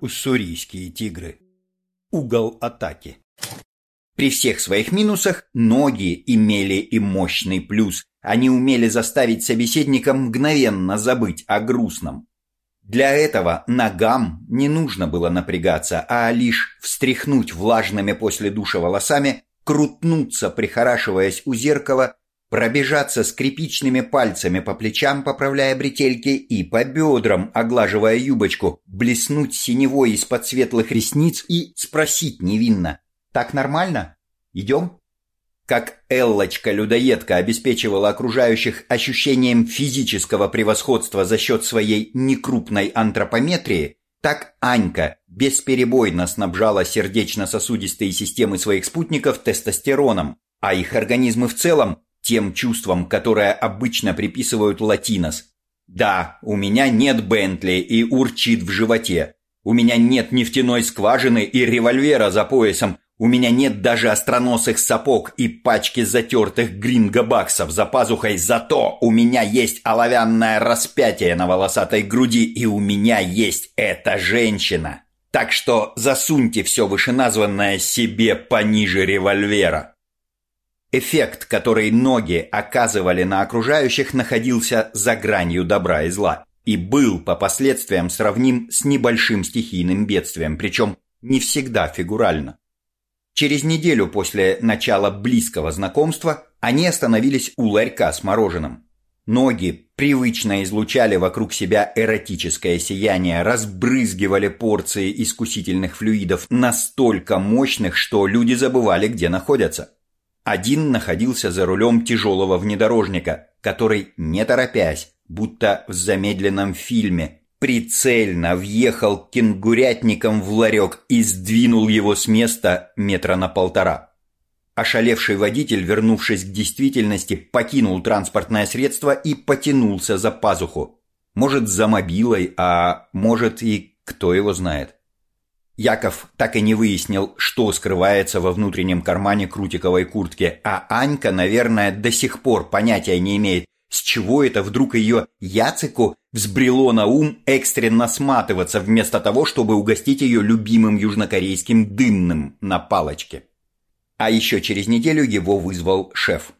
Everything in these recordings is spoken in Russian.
Уссурийские тигры. Угол атаки. При всех своих минусах ноги имели и мощный плюс. Они умели заставить собеседника мгновенно забыть о грустном. Для этого ногам не нужно было напрягаться, а лишь встряхнуть влажными после душа волосами, крутнуться, прихорашиваясь у зеркала, пробежаться скрипичными пальцами по плечам, поправляя бретельки, и по бедрам, оглаживая юбочку, блеснуть синевой из-под светлых ресниц и спросить невинно «Так нормально? Идем?» Как Эллочка-людоедка обеспечивала окружающих ощущением физического превосходства за счет своей некрупной антропометрии, так Анька бесперебойно снабжала сердечно-сосудистые системы своих спутников тестостероном, а их организмы в целом тем чувством, которое обычно приписывают латинос. Да, у меня нет Бентли и урчит в животе. У меня нет нефтяной скважины и револьвера за поясом, у меня нет даже остроносых сапог и пачки затертых грингобаксов за пазухой, зато у меня есть оловянное распятие на волосатой груди, и у меня есть эта женщина. Так что засуньте все вышеназванное себе пониже револьвера. Эффект, который ноги оказывали на окружающих, находился за гранью добра и зла и был по последствиям сравним с небольшим стихийным бедствием, причем не всегда фигурально. Через неделю после начала близкого знакомства они остановились у ларька с мороженым. Ноги привычно излучали вокруг себя эротическое сияние, разбрызгивали порции искусительных флюидов настолько мощных, что люди забывали, где находятся. Один находился за рулем тяжелого внедорожника, который, не торопясь, будто в замедленном фильме, прицельно въехал кенгурятником в ларек и сдвинул его с места метра на полтора. Ошалевший водитель, вернувшись к действительности, покинул транспортное средство и потянулся за пазуху. Может, за мобилой, а может и кто его знает. Яков так и не выяснил, что скрывается во внутреннем кармане крутиковой куртки, а Анька, наверное, до сих пор понятия не имеет, с чего это вдруг ее Яцику взбрело на ум экстренно сматываться вместо того, чтобы угостить ее любимым южнокорейским дымным на палочке? А еще через неделю его вызвал шеф.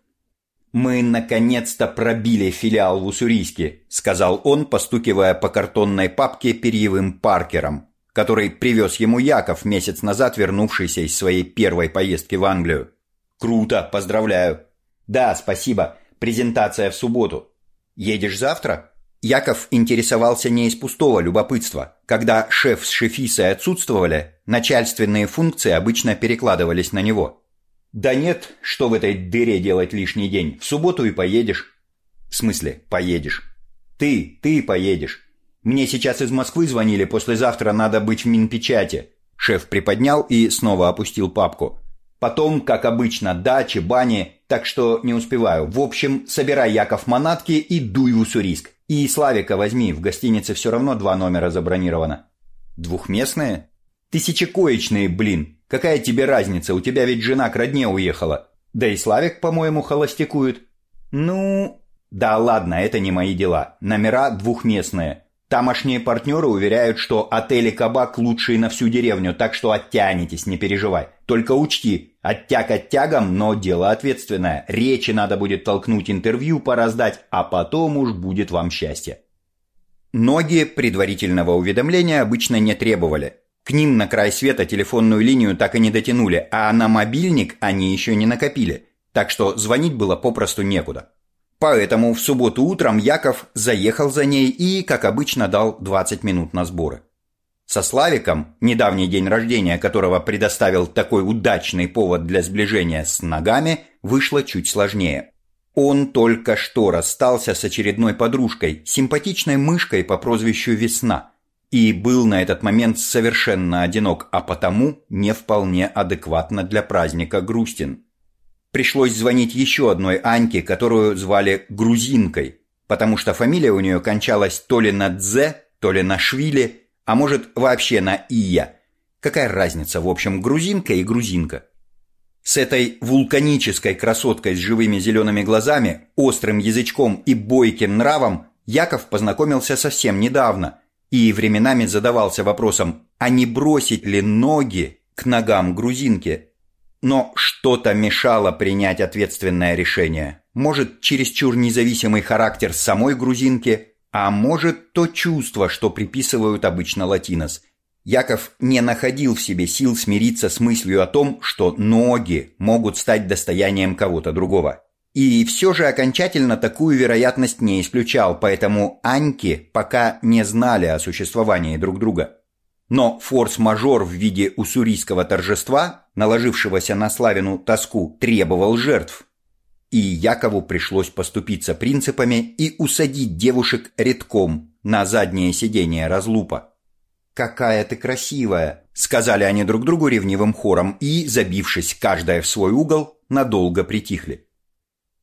«Мы наконец-то пробили филиал в Уссурийске», — сказал он, постукивая по картонной папке перьевым Паркером, который привез ему Яков месяц назад, вернувшийся из своей первой поездки в Англию. «Круто, поздравляю». «Да, спасибо. Презентация в субботу. Едешь завтра?» Яков интересовался не из пустого любопытства. Когда шеф с шефисой отсутствовали, начальственные функции обычно перекладывались на него. «Да нет, что в этой дыре делать лишний день? В субботу и поедешь». «В смысле, поедешь?» «Ты, ты поедешь. Мне сейчас из Москвы звонили, послезавтра надо быть в Минпечати». Шеф приподнял и снова опустил папку. Потом, как обычно, дачи, бани, так что не успеваю. В общем, собирай, Яков, манатки и дуй в Уссурийск. И Славика возьми, в гостинице все равно два номера забронировано. Двухместные? Тысячекоечные, блин. Какая тебе разница, у тебя ведь жена к родне уехала. Да и Славик, по-моему, холостякует. Ну... Да ладно, это не мои дела. Номера двухместные. Тамошние партнеры уверяют, что отели «Кабак» лучшие на всю деревню, так что оттянетесь, не переживай. Только учти, оттяг оттягом, но дело ответственное. Речи надо будет толкнуть, интервью пораздать, а потом уж будет вам счастье. Ноги предварительного уведомления обычно не требовали. К ним на край света телефонную линию так и не дотянули, а на мобильник они еще не накопили, так что звонить было попросту некуда. Поэтому в субботу утром Яков заехал за ней и, как обычно, дал 20 минут на сборы. Со Славиком, недавний день рождения которого предоставил такой удачный повод для сближения с ногами, вышло чуть сложнее. Он только что расстался с очередной подружкой, симпатичной мышкой по прозвищу Весна, и был на этот момент совершенно одинок, а потому не вполне адекватно для праздника грустен. Пришлось звонить еще одной Аньке, которую звали Грузинкой, потому что фамилия у нее кончалась то ли на «дзе», то ли на «швили», а может вообще на «ия». Какая разница, в общем, грузинка и грузинка. С этой вулканической красоткой с живыми зелеными глазами, острым язычком и бойким нравом Яков познакомился совсем недавно и временами задавался вопросом а не бросить ли ноги к ногам грузинки. Но что-то мешало принять ответственное решение. Может, чересчур независимый характер самой грузинки, а может, то чувство, что приписывают обычно латинос. Яков не находил в себе сил смириться с мыслью о том, что ноги могут стать достоянием кого-то другого. И все же окончательно такую вероятность не исключал, поэтому Аньки пока не знали о существовании друг друга. Но форс-мажор в виде уссурийского торжества, наложившегося на Славину тоску, требовал жертв. И Якову пришлось поступиться принципами и усадить девушек редком на заднее сиденье разлупа. «Какая ты красивая!» — сказали они друг другу ревнивым хором и, забившись каждая в свой угол, надолго притихли.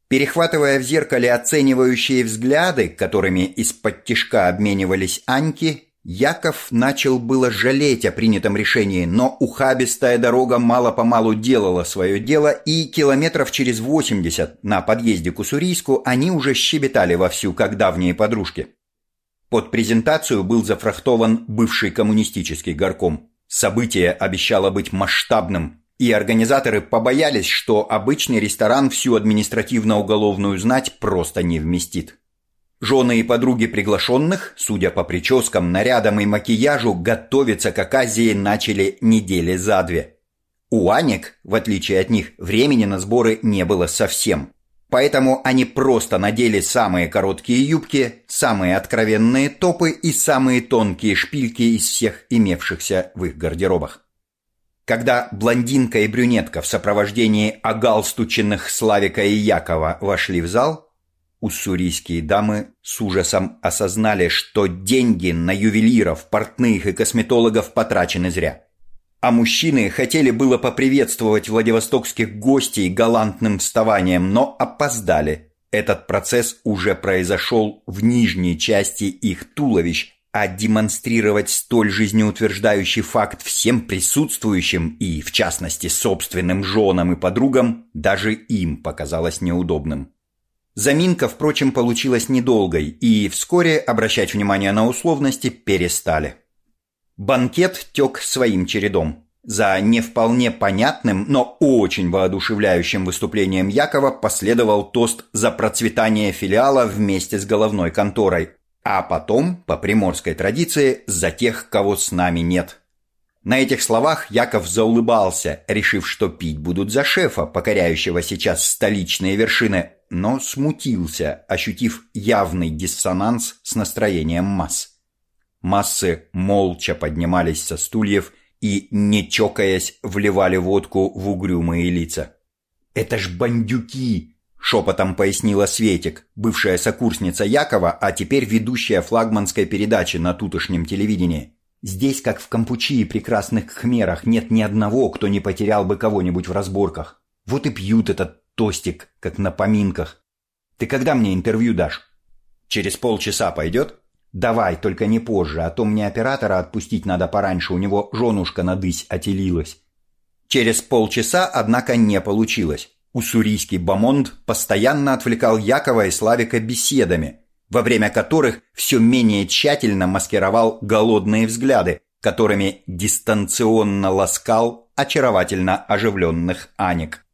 Перехватывая в зеркале оценивающие взгляды, которыми из-под тишка обменивались Аньки, Яков начал было жалеть о принятом решении, но ухабистая дорога мало-помалу делала свое дело, и километров через 80 на подъезде к Уссурийску они уже щебетали вовсю, как давние подружки. Под презентацию был зафрахтован бывший коммунистический горком. Событие обещало быть масштабным, и организаторы побоялись, что обычный ресторан всю административно-уголовную знать просто не вместит. Жены и подруги приглашенных, судя по прическам, нарядам и макияжу, готовиться к оказии начали недели за две. У Анек, в отличие от них, времени на сборы не было совсем. Поэтому они просто надели самые короткие юбки, самые откровенные топы и самые тонкие шпильки из всех имевшихся в их гардеробах. Когда блондинка и брюнетка в сопровождении огалстученных Славика и Якова вошли в зал, уссурийские дамы с ужасом осознали, что деньги на ювелиров, портных и косметологов потрачены зря. А мужчины хотели было поприветствовать владивостокских гостей галантным вставанием, но опоздали. Этот процесс уже произошел в нижней части их туловищ, а демонстрировать столь жизнеутверждающий факт всем присутствующим и, в частности, собственным женам и подругам, даже им показалось неудобным. Заминка, впрочем, получилась недолгой, и вскоре обращать внимание на условности перестали. Банкет тек своим чередом. За не вполне понятным, но очень воодушевляющим выступлением Якова последовал тост за процветание филиала вместе с головной конторой, а потом, по приморской традиции, за тех, кого с нами нет. На этих словах Яков заулыбался, решив, что пить будут за шефа, покоряющего сейчас столичные вершины, но смутился, ощутив явный диссонанс с настроением масс. Массы молча поднимались со стульев и, не чокаясь, вливали водку в угрюмые лица. «Это ж бандюки!» Шепотом пояснила Светик, бывшая сокурсница Якова, а теперь ведущая флагманской передачи на тутошнем телевидении. Здесь, как в Кампучи прекрасных хмерах, нет ни одного, кто не потерял бы кого-нибудь в разборках. Вот и пьют этот тостик, как на поминках. Ты когда мне интервью дашь? Через полчаса пойдет? Давай, только не позже, а то мне оператора отпустить надо пораньше, у него женушка надысь отелилась. Через полчаса, однако, не получилось. Уссурийский бомонд постоянно отвлекал Якова и Славика беседами, во время которых все менее тщательно маскировал голодные взгляды, которыми дистанционно ласкал очаровательно оживленных Аник.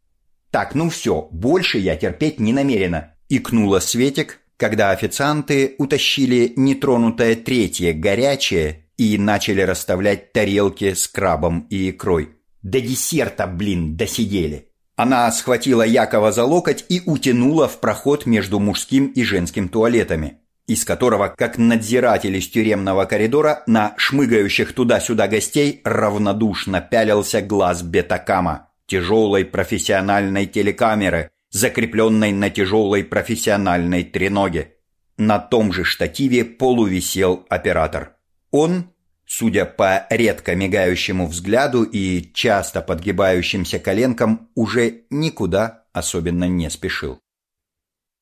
«Так, ну все, больше я терпеть не намерена», — икнула Светик, когда официанты утащили нетронутое третье горячее и начали расставлять тарелки с крабом и икрой. «До десерта, блин, досидели!» Она схватила Якова за локоть и утянула в проход между мужским и женским туалетами, из которого, как надзиратель из тюремного коридора, на шмыгающих туда-сюда гостей равнодушно пялился глаз бетакама, тяжелой профессиональной телекамеры, закрепленной на тяжелой профессиональной треноге. На том же штативе полувисел оператор. Он судя по редко мигающему взгляду и часто подгибающимся коленкам, уже никуда особенно не спешил.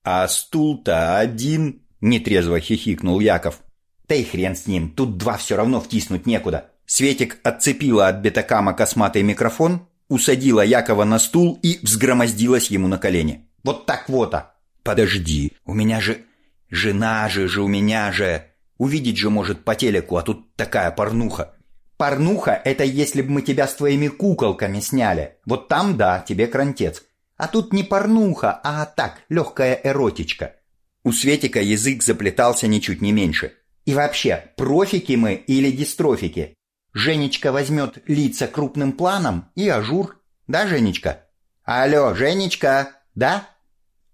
«А стул-то один!» — нетрезво хихикнул Яков. «Да и хрен с ним, тут два все равно втиснуть некуда». Светик отцепила от бетакама косматый микрофон, усадила Якова на стул и взгромоздилась ему на колени. «Вот так вот, а!» «Подожди, у меня же... Жена же же у меня же...» Увидеть же может по телеку, а тут такая порнуха. Порнуха – это если бы мы тебя с твоими куколками сняли. Вот там, да, тебе крантец. А тут не порнуха, а так, легкая эротичка. У Светика язык заплетался ничуть не меньше. И вообще, профики мы или дистрофики? Женечка возьмет лица крупным планом и ажур. Да, Женечка? Алло, Женечка, да?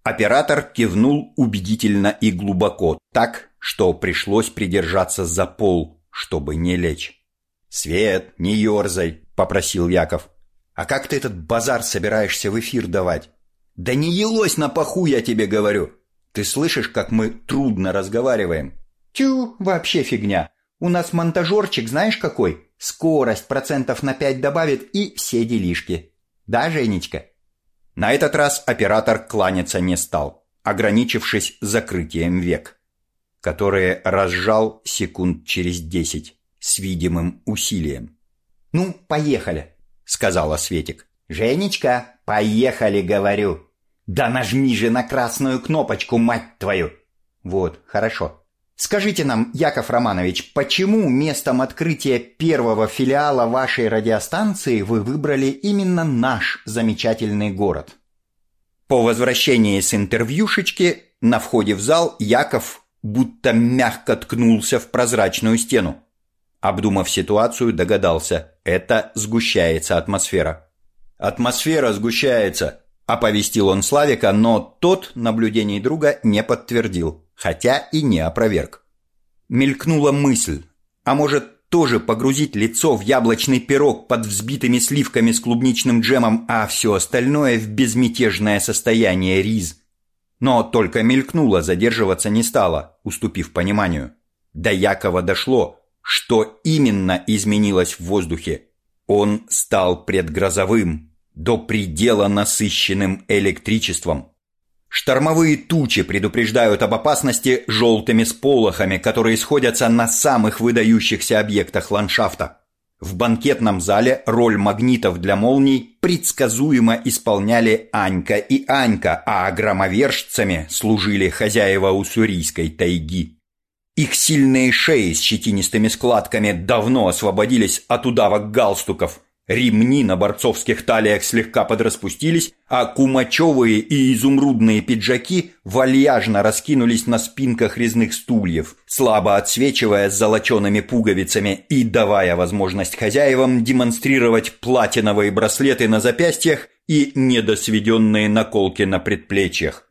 Оператор кивнул убедительно и глубоко, так, что пришлось придержаться за пол, чтобы не лечь. «Свет, не ерзай», — попросил Яков. «А как ты этот базар собираешься в эфир давать?» «Да не елось на паху, я тебе говорю. Ты слышишь, как мы трудно разговариваем?» «Тю, вообще фигня. У нас монтажерчик знаешь какой? Скорость процентов на пять добавит и все делишки. Да, Женечка?» На этот раз оператор кланяться не стал, ограничившись закрытием век, которые разжал секунд через десять с видимым усилием. «Ну, поехали», — сказала Светик. «Женечка, поехали, говорю». «Да нажми же на красную кнопочку, мать твою!» «Вот, хорошо. Скажите нам, Яков Романович, почему местом открытия первого филиала вашей радиостанции вы выбрали именно наш замечательный город? По возвращении с интервьюшечки на входе в зал Яков будто мягко ткнулся в прозрачную стену. Обдумав ситуацию, догадался – это сгущается атмосфера. «Атмосфера сгущается», – оповестил он Славика, но тот наблюдений друга не подтвердил хотя и не опроверг. Мелькнула мысль, а может тоже погрузить лицо в яблочный пирог под взбитыми сливками с клубничным джемом, а все остальное в безмятежное состояние риз. Но только мелькнуло, задерживаться не стало, уступив пониманию. До Якова дошло, что именно изменилось в воздухе. Он стал предгрозовым, до предела насыщенным электричеством. Штормовые тучи предупреждают об опасности желтыми сполохами, которые сходятся на самых выдающихся объектах ландшафта. В банкетном зале роль магнитов для молний предсказуемо исполняли Анька и Анька, а громовержцами служили хозяева уссурийской тайги. Их сильные шеи с щетинистыми складками давно освободились от удавок галстуков, Ремни на борцовских талиях слегка подраспустились, а кумачевые и изумрудные пиджаки вальяжно раскинулись на спинках резных стульев, слабо отсвечивая золочеными пуговицами и давая возможность хозяевам демонстрировать платиновые браслеты на запястьях и недосведенные наколки на предплечьях.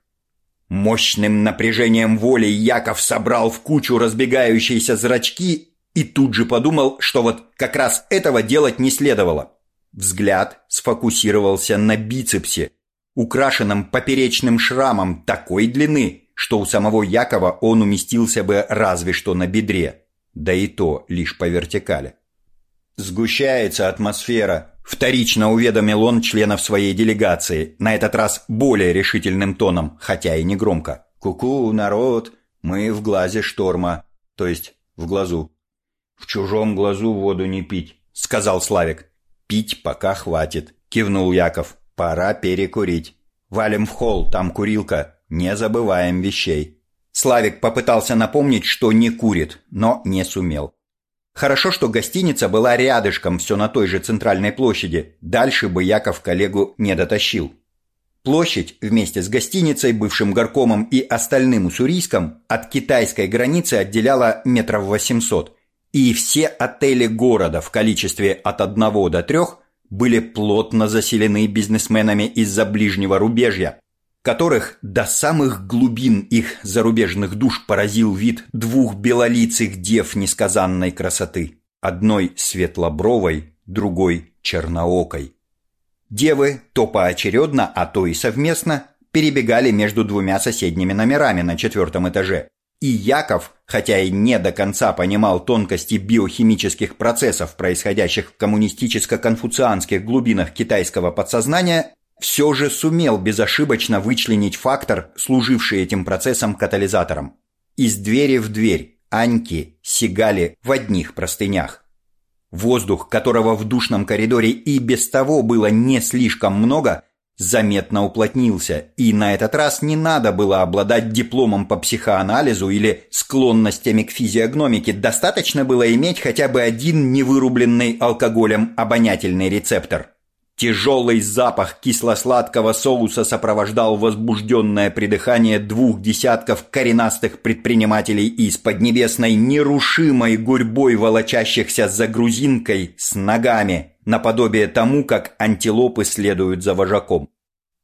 Мощным напряжением воли Яков собрал в кучу разбегающиеся зрачки и тут же подумал, что вот как раз этого делать не следовало. Взгляд сфокусировался на бицепсе, украшенном поперечным шрамом такой длины, что у самого Якова он уместился бы разве что на бедре, да и то лишь по вертикали. «Сгущается атмосфера», – вторично уведомил он членов своей делегации, на этот раз более решительным тоном, хотя и не громко. «Ку-ку, народ, мы в глазе шторма, то есть в глазу». «В чужом глазу воду не пить», — сказал Славик. «Пить пока хватит», — кивнул Яков. «Пора перекурить. Валим в холл, там курилка. Не забываем вещей». Славик попытался напомнить, что не курит, но не сумел. Хорошо, что гостиница была рядышком, все на той же центральной площади. Дальше бы Яков коллегу не дотащил. Площадь вместе с гостиницей, бывшим горкомом и остальным уссурийском от китайской границы отделяла метров восемьсот и все отели города в количестве от одного до трех были плотно заселены бизнесменами из-за ближнего рубежья, которых до самых глубин их зарубежных душ поразил вид двух белолицых дев несказанной красоты, одной светлобровой, другой черноокой. Девы то поочередно, а то и совместно перебегали между двумя соседними номерами на четвертом этаже, и Яков, хотя и не до конца понимал тонкости биохимических процессов, происходящих в коммунистическо-конфуцианских глубинах китайского подсознания, все же сумел безошибочно вычленить фактор, служивший этим процессом катализатором. Из двери в дверь Аньки сигали в одних простынях. Воздух, которого в душном коридоре и без того было не слишком много, заметно уплотнился, и на этот раз не надо было обладать дипломом по психоанализу или склонностями к физиогномике, достаточно было иметь хотя бы один невырубленный алкоголем обонятельный рецептор. Тяжелый запах кисло-сладкого соуса сопровождал возбужденное придыхание двух десятков коренастых предпринимателей из Поднебесной нерушимой гурьбой волочащихся за грузинкой с ногами, наподобие тому, как антилопы следуют за вожаком.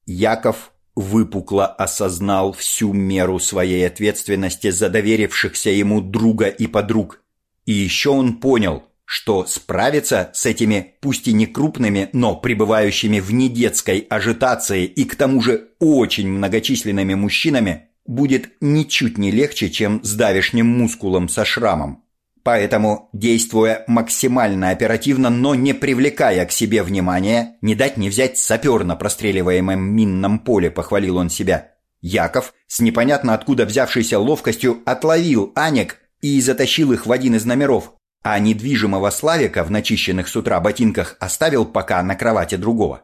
Яков выпукло осознал всю меру своей ответственности за доверившихся ему друга и подруг. И еще он понял – что справиться с этими, пусть и не крупными, но пребывающими в недетской ажитации и к тому же очень многочисленными мужчинами будет ничуть не легче, чем с давешним мускулом со шрамом. Поэтому, действуя максимально оперативно, но не привлекая к себе внимания, не дать не взять сапер на простреливаемом минном поле, похвалил он себя. Яков, с непонятно откуда взявшейся ловкостью, отловил Анек и затащил их в один из номеров, а недвижимого Славика в начищенных с утра ботинках оставил пока на кровати другого.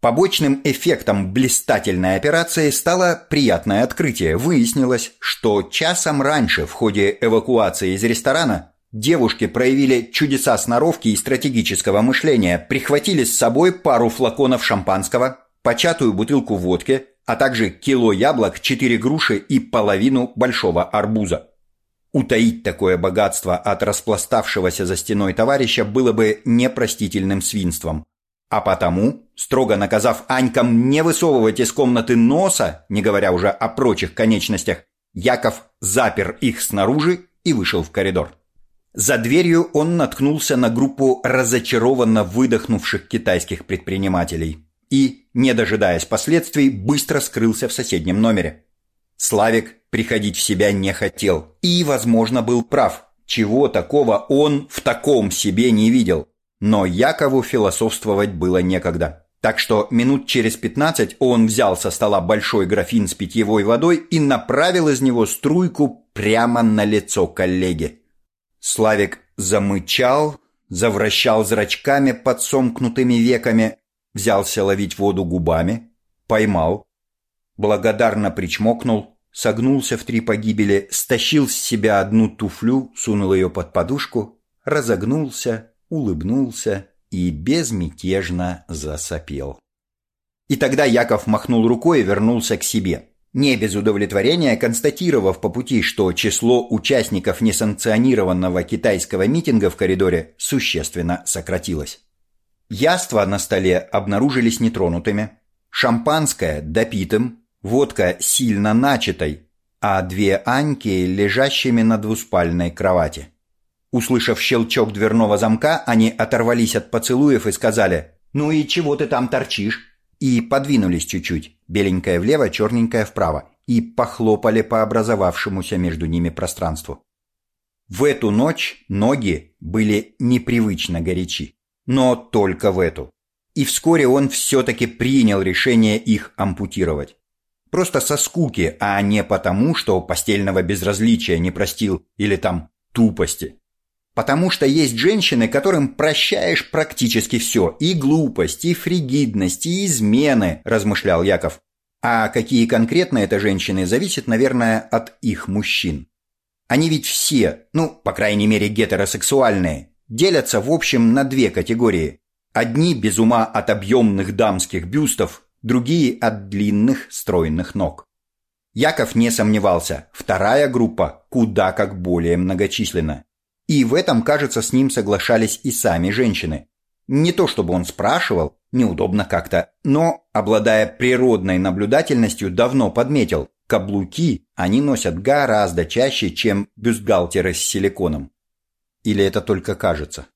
Побочным эффектом блистательной операции стало приятное открытие. Выяснилось, что часом раньше в ходе эвакуации из ресторана девушки проявили чудеса сноровки и стратегического мышления, прихватили с собой пару флаконов шампанского, початую бутылку водки, а также кило яблок, четыре груши и половину большого арбуза. Утаить такое богатство от распластавшегося за стеной товарища было бы непростительным свинством. А потому, строго наказав Анькам не высовывать из комнаты носа, не говоря уже о прочих конечностях, Яков запер их снаружи и вышел в коридор. За дверью он наткнулся на группу разочарованно выдохнувших китайских предпринимателей и, не дожидаясь последствий, быстро скрылся в соседнем номере. Славик приходить в себя не хотел и, возможно, был прав. Чего такого он в таком себе не видел. Но Якову философствовать было некогда. Так что минут через пятнадцать он взял со стола большой графин с питьевой водой и направил из него струйку прямо на лицо коллеги. Славик замычал, завращал зрачками под сомкнутыми веками, взялся ловить воду губами, поймал, благодарно причмокнул, согнулся в три погибели, стащил с себя одну туфлю, сунул ее под подушку, разогнулся, улыбнулся и безмятежно засопел. И тогда Яков махнул рукой и вернулся к себе. Не без удовлетворения, констатировав по пути, что число участников несанкционированного китайского митинга в коридоре существенно сократилось. Яства на столе обнаружились нетронутыми, шампанское допитым, водка сильно начатой, а две Аньки лежащими на двуспальной кровати. Услышав щелчок дверного замка, они оторвались от поцелуев и сказали «Ну и чего ты там торчишь?» и подвинулись чуть-чуть, беленькая влево, черненькая вправо, и похлопали по образовавшемуся между ними пространству. В эту ночь ноги были непривычно горячи, но только в эту. И вскоре он все-таки принял решение их ампутировать. Просто со скуки, а не потому, что постельного безразличия не простил или там тупости. Потому что есть женщины, которым прощаешь практически все. И глупость, и фригидность, и измены, размышлял Яков. А какие конкретно это женщины, зависит, наверное, от их мужчин. Они ведь все, ну, по крайней мере, гетеросексуальные, делятся в общем на две категории. Одни без ума от объемных дамских бюстов, другие от длинных стройных ног. Яков не сомневался, вторая группа куда как более многочисленна. И в этом, кажется, с ним соглашались и сами женщины. Не то чтобы он спрашивал, неудобно как-то, но, обладая природной наблюдательностью, давно подметил, каблуки они носят гораздо чаще, чем бюстгальтеры с силиконом. Или это только кажется?